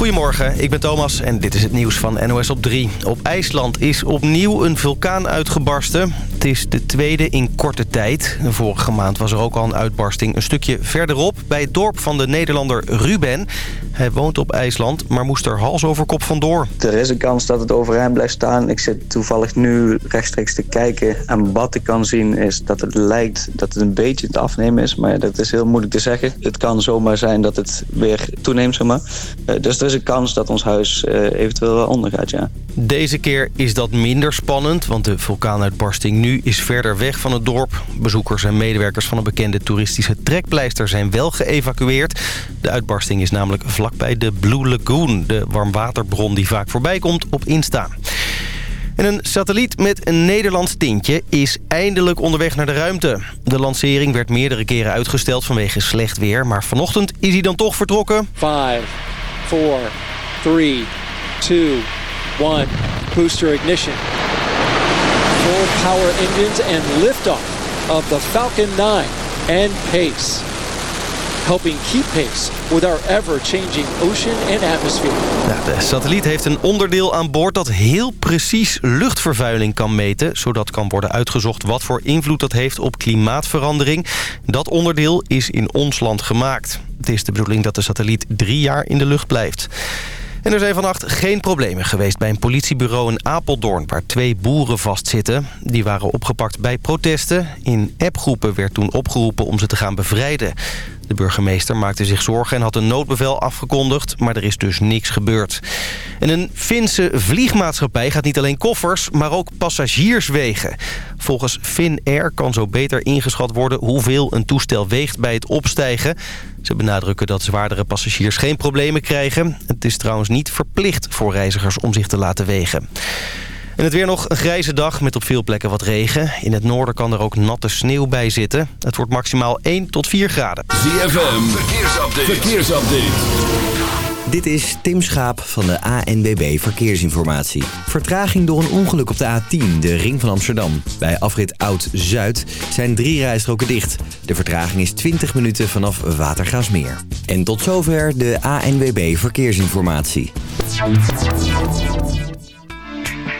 Goedemorgen, ik ben Thomas en dit is het nieuws van NOS op 3. Op IJsland is opnieuw een vulkaan uitgebarsten. Het is de tweede in korte tijd. Vorige maand was er ook al een uitbarsting een stukje verderop... bij het dorp van de Nederlander Ruben. Hij woont op IJsland, maar moest er hals over kop vandoor. Er is een kans dat het overeind blijft staan. Ik zit toevallig nu rechtstreeks te kijken. En wat ik kan zien is dat het lijkt dat het een beetje te afnemen is. Maar dat is heel moeilijk te zeggen. Het kan zomaar zijn dat het weer toeneemt, zeg maar. Eh, dus er is een kans dat ons huis eh, eventueel ondergaat, ja. Deze keer is dat minder spannend, want de vulkaanuitbarsting nu is verder weg van het dorp. Bezoekers en medewerkers van een bekende toeristische trekpleister zijn wel geëvacueerd. De uitbarsting is namelijk vlakbij de Blue Lagoon, de warmwaterbron die vaak voorbij komt op Insta. En een satelliet met een Nederlands tintje is eindelijk onderweg naar de ruimte. De lancering werd meerdere keren uitgesteld vanwege slecht weer... maar vanochtend is hij dan toch vertrokken. 5, 4, 3, 2, 1. Booster ignition. Full power engines and liftoff of the Falcon 9 and Pace. Helping keep pace with our ever-changing ocean and atmosphere. De satelliet heeft een onderdeel aan boord dat heel precies luchtvervuiling kan meten... zodat kan worden uitgezocht wat voor invloed dat heeft op klimaatverandering. Dat onderdeel is in ons land gemaakt. Het is de bedoeling dat de satelliet drie jaar in de lucht blijft. En er zijn vannacht geen problemen geweest bij een politiebureau in Apeldoorn... waar twee boeren vastzitten. Die waren opgepakt bij protesten. In appgroepen werd toen opgeroepen om ze te gaan bevrijden. De burgemeester maakte zich zorgen en had een noodbevel afgekondigd... maar er is dus niks gebeurd. En een Finse vliegmaatschappij gaat niet alleen koffers... maar ook passagiers wegen. Volgens Finnair kan zo beter ingeschat worden... hoeveel een toestel weegt bij het opstijgen. Ze benadrukken dat zwaardere passagiers geen problemen krijgen. Het is trouwens niet verplicht voor reizigers om zich te laten wegen. En het weer nog een grijze dag met op veel plekken wat regen. In het noorden kan er ook natte sneeuw bij zitten. Het wordt maximaal 1 tot 4 graden. ZFM, verkeersupdate. verkeersupdate. Dit is Tim Schaap van de ANBB Verkeersinformatie. Vertraging door een ongeluk op de A10, de ring van Amsterdam. Bij afrit Oud-Zuid zijn drie rijstroken dicht. De vertraging is 20 minuten vanaf Watergaasmeer. En tot zover de ANWB Verkeersinformatie.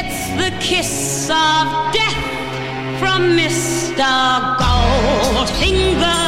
It's the kiss of death from Mr. Goldfinger.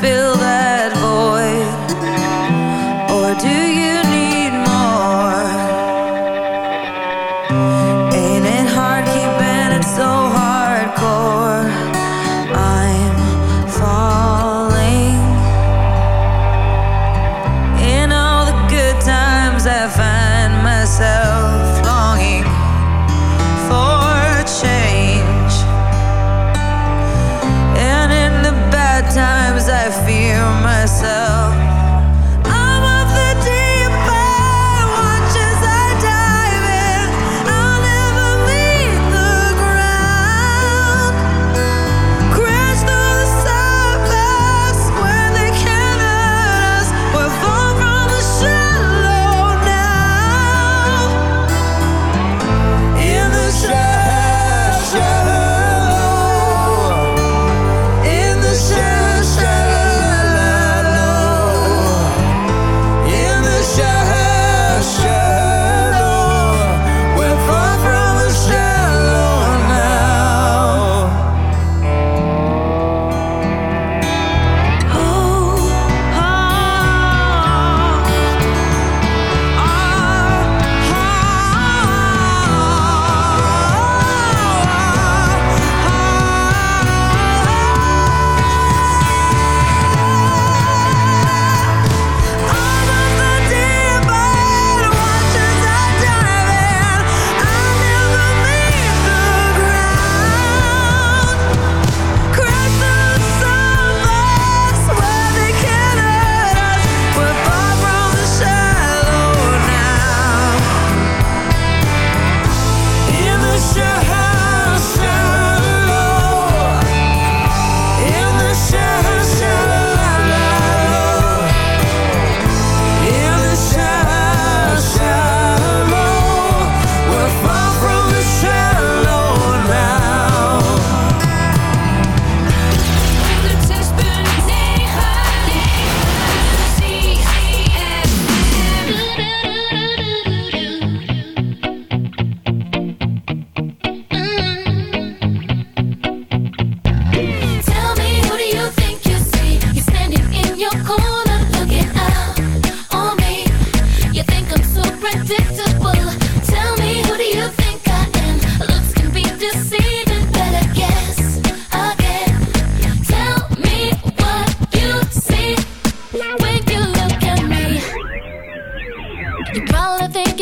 fill the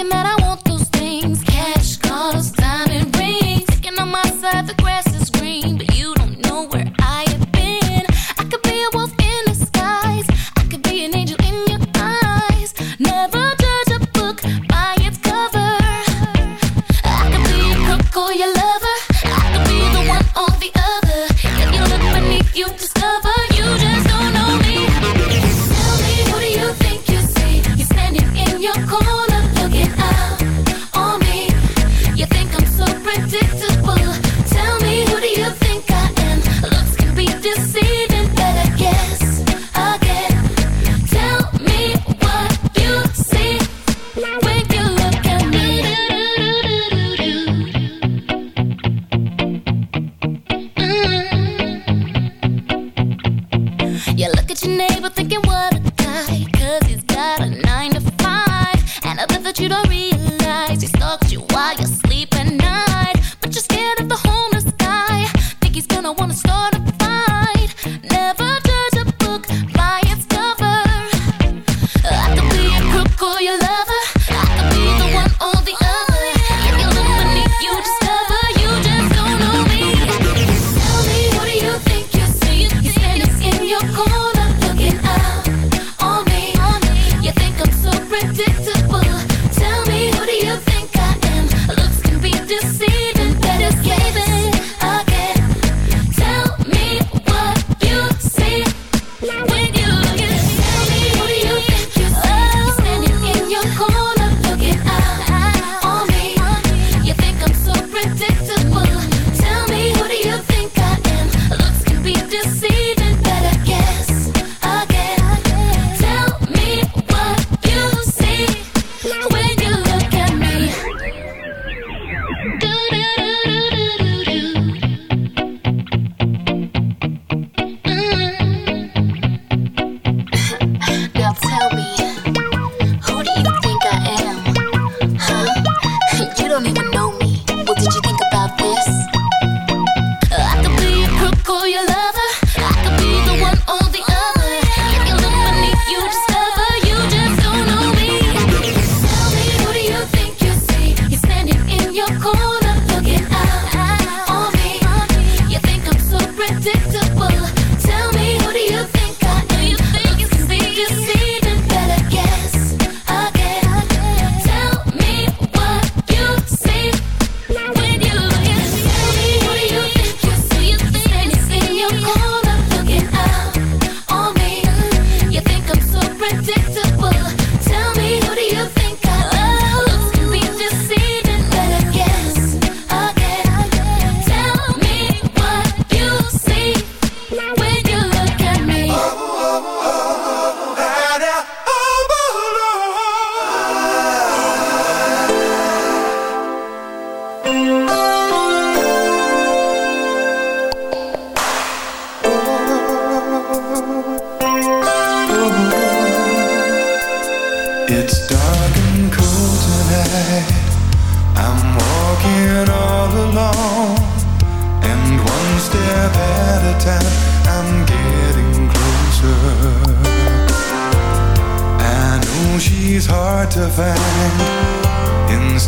thinking that I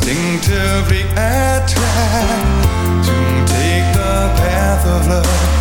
Instinctively, I try to take the path of love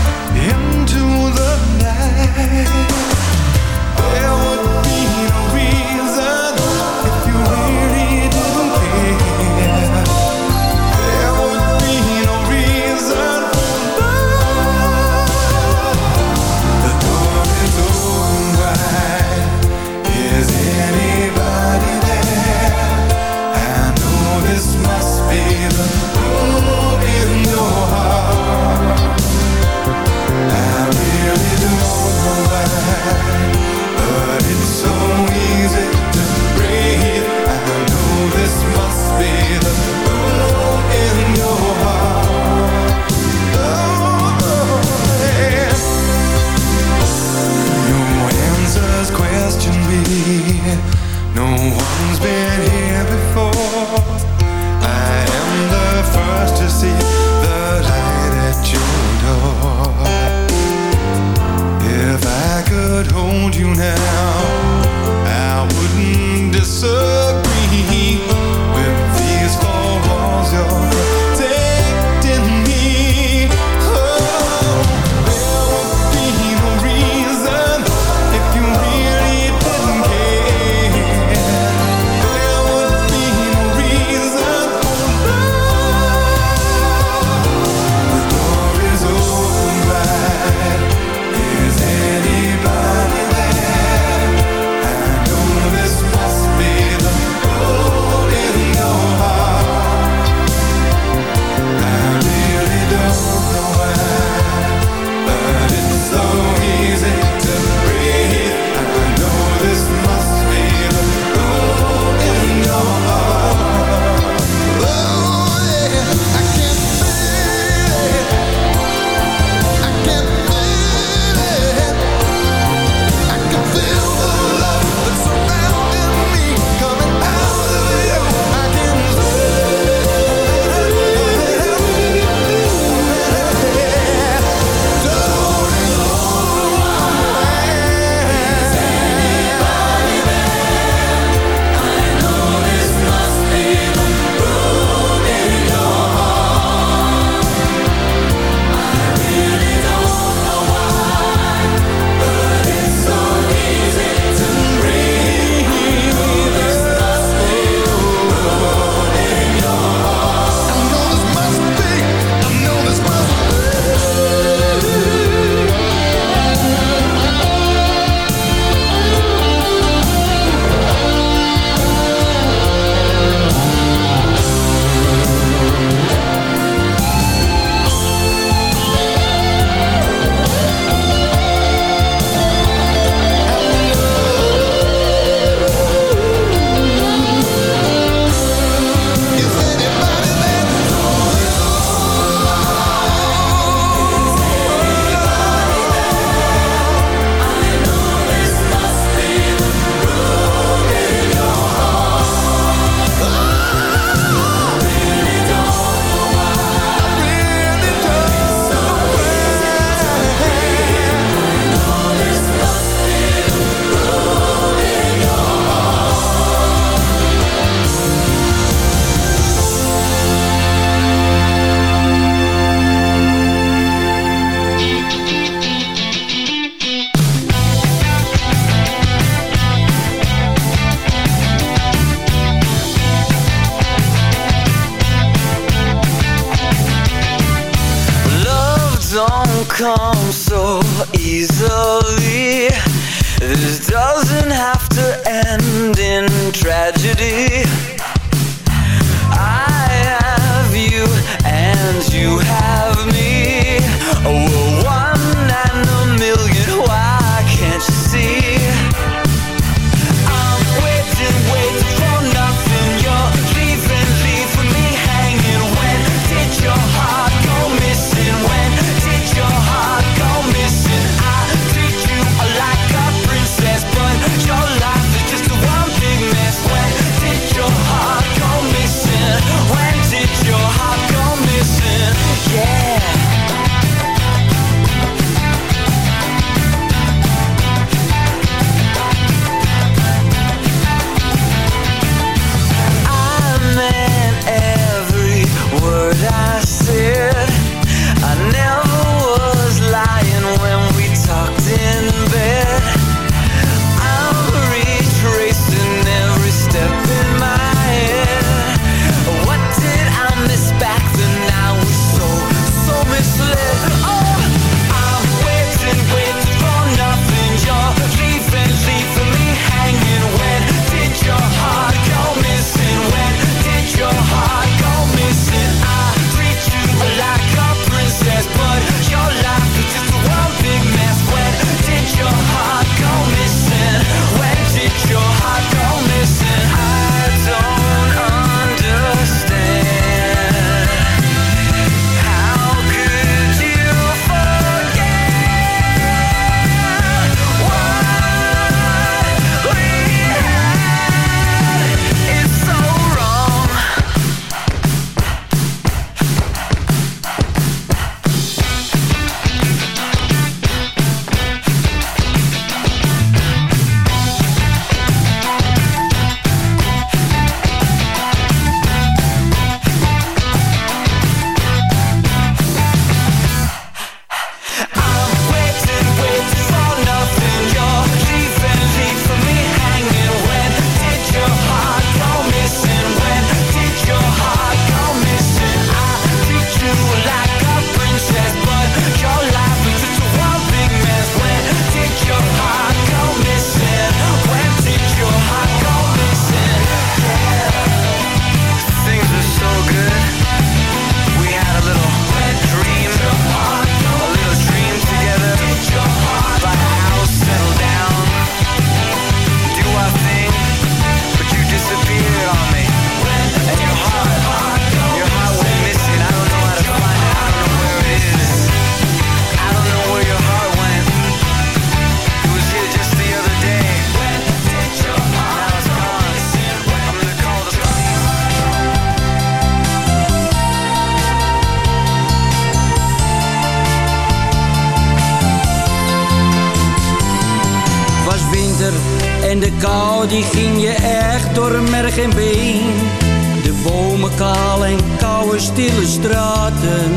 kaal en koude stille straten.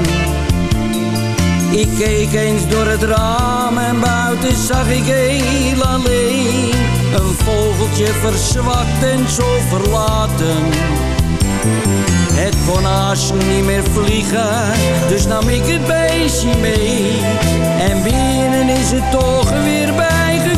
Ik keek eens door het raam en buiten zag ik heel alleen Een vogeltje verzwakt en zo verlaten. Het kon niet meer vliegen, dus nam ik het beestje mee. En binnen is het toch weer bijgekomen.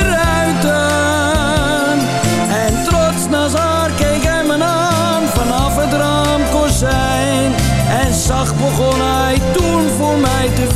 night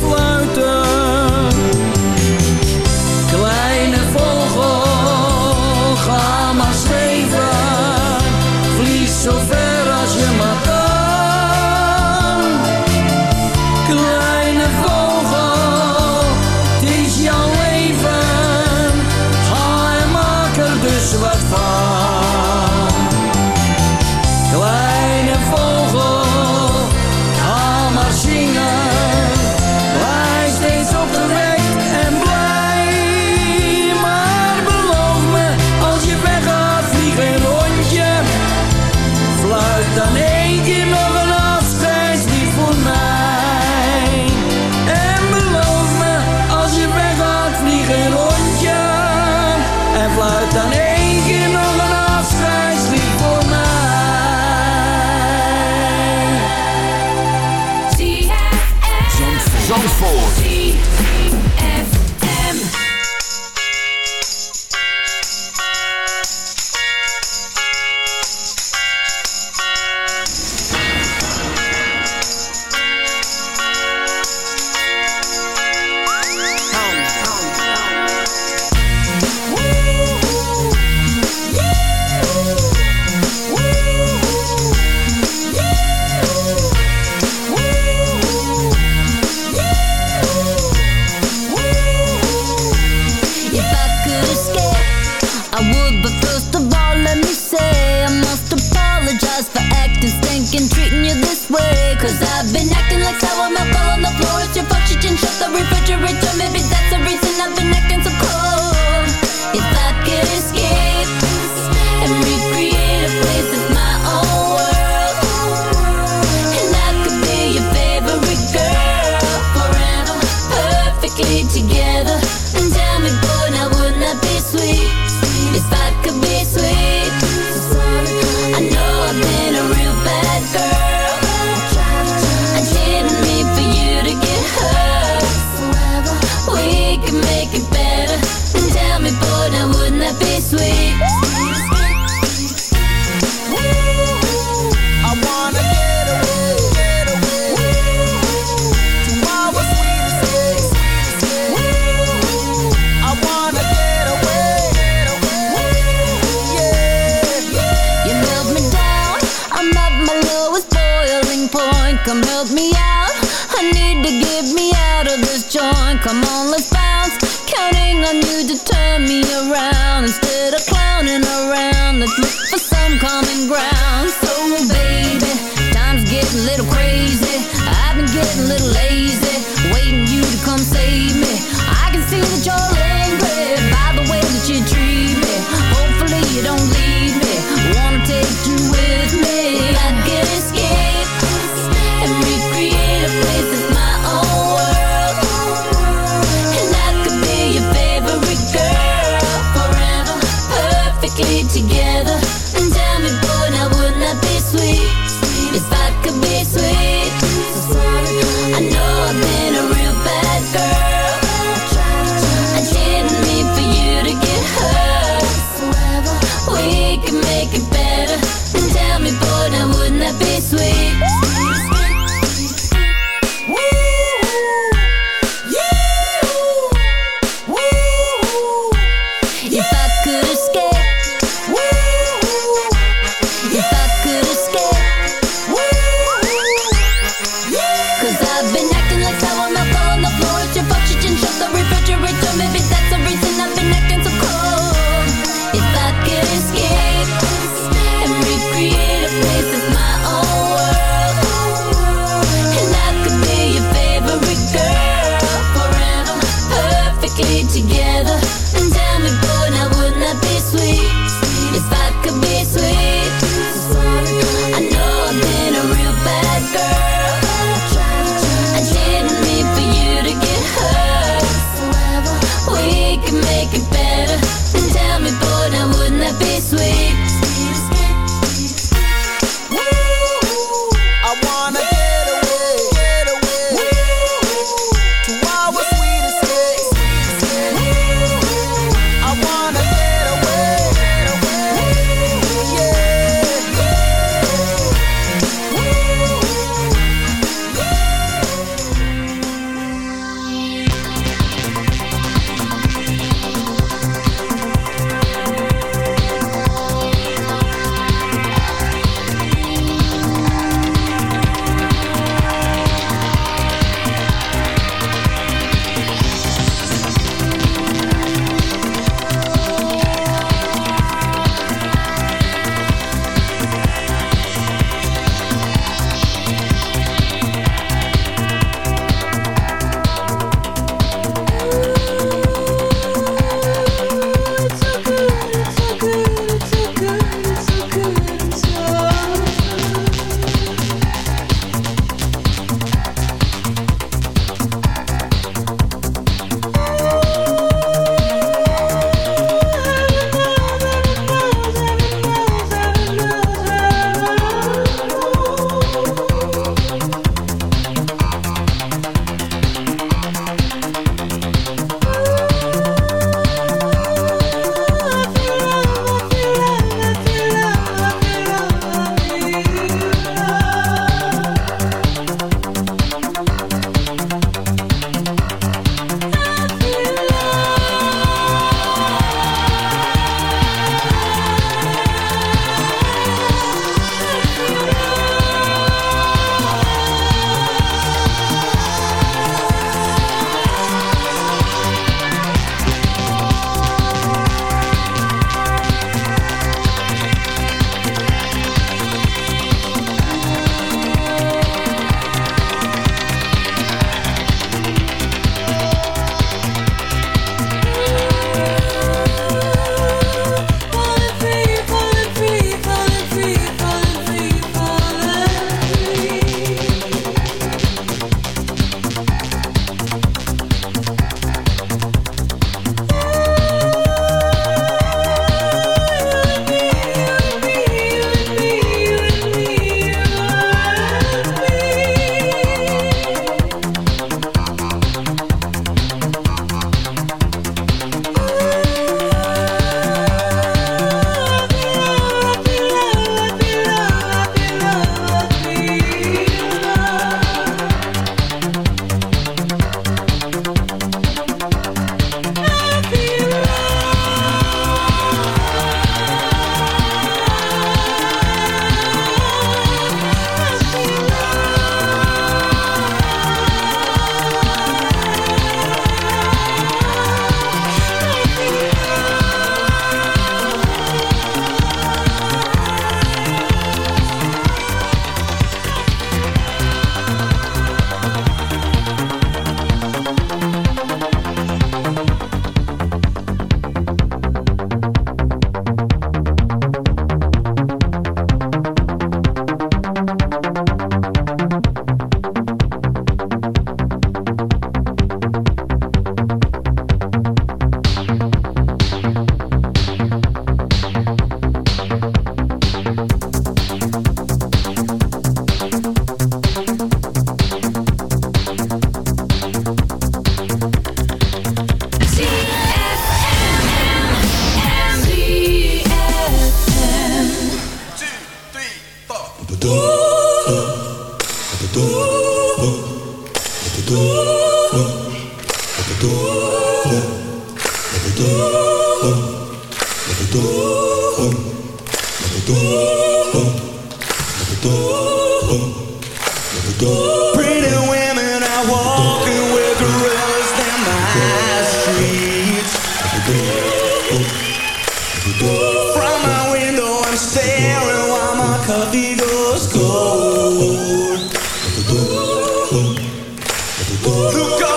make it better. Tell me, boy, now wouldn't that be sweet?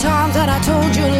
times that I told you